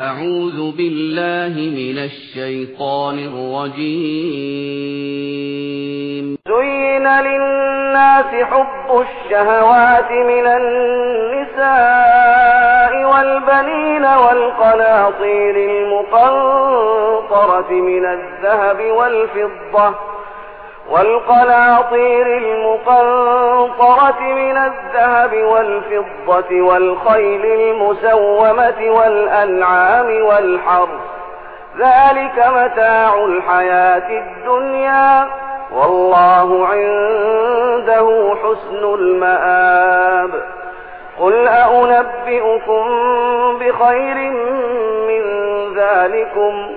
أعوذ بالله من الشيطان الرجيم. زين للناس حب الشهوات من النساء والبنين والقناطير المقنطرة من الذهب والفضة والقناطير المقنطرة من الذهب والفضة والخيل المسومة والأنعام والحرث. ذلك متاع الحياة الدنيا والله عنده حسن المآب. قل أنبئكم بخير من ذلكم؟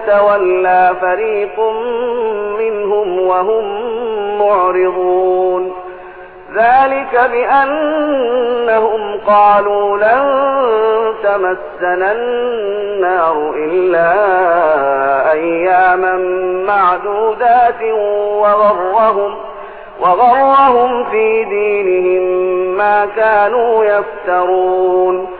يتولى فريق منهم وهم معرضون ذلك بأنهم قالوا لن تمسنا النار إلا أياما معدودات وغرهم وغرهم في دينهم ما كانوا يفترون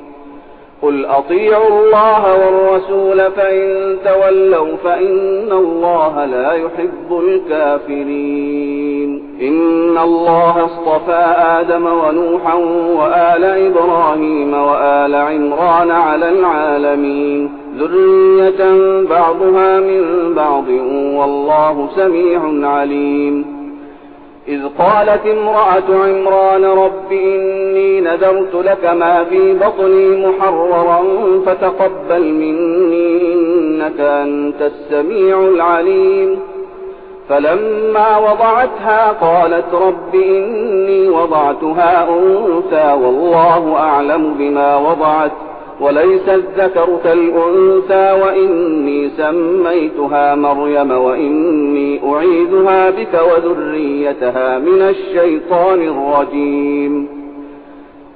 قل أطيعوا الله والرسول فإن تولوا فإن الله لا يحب الكافرين إن الله اصطفى آدم ونوحا وآل إبراهيم وآل عمران على العالمين ذرية بعضها من بعض والله سميع عليم إذ قالت امرأة عمران رب إني نذرت لك ما في بطني محررا فتقبل مني إنك أنت السميع العليم. فلما وضعتها قالت رب إني وضعتها أنثى والله أعلم بما وضعت وليس الذكر كالأنثى وإني سميتها مريم وإني أعيذها بك وذريتها من الشيطان الرجيم.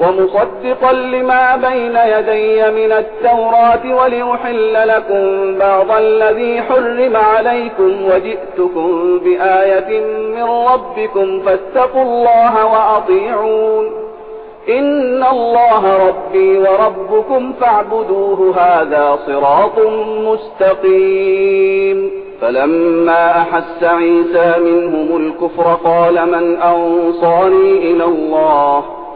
ومصدقا لما بين يدي من التوراة ولأحل لكم بعض الذي حرم عليكم وجئتكم بآية من ربكم فاتقوا الله وأطيعون. إن الله ربي وربكم فاعبدوه هذا صراط مستقيم. فلما أحس عيسى منهم الكفر قال من أنصاري إلى الله؟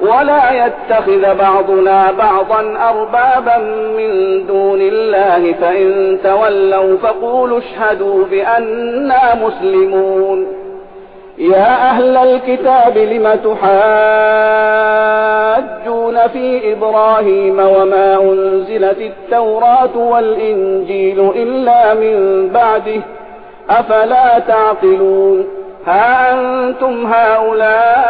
ولا يتخذ بعضنا بعضا أربابا من دون الله فإن تولوا فقولوا اشهدوا بأننا مسلمون. يا أهل الكتاب لم تحاجون في إبراهيم وما أنزلت التوراة والإنجيل إلا من بعده؟ أفلا تعقلون؟ ها أنتم هؤلاء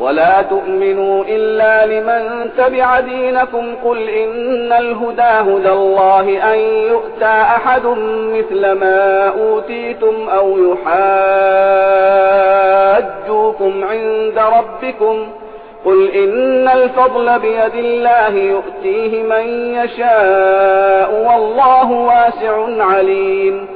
ولا تؤمنوا إلا لمن تبع دينكم قل إن الهدى هدى الله أن يؤتى أحد مثل ما أوتيتم أو يحاجوكم عند ربكم قل إن الفضل بيد الله يؤتيه من يشاء والله واسع عليم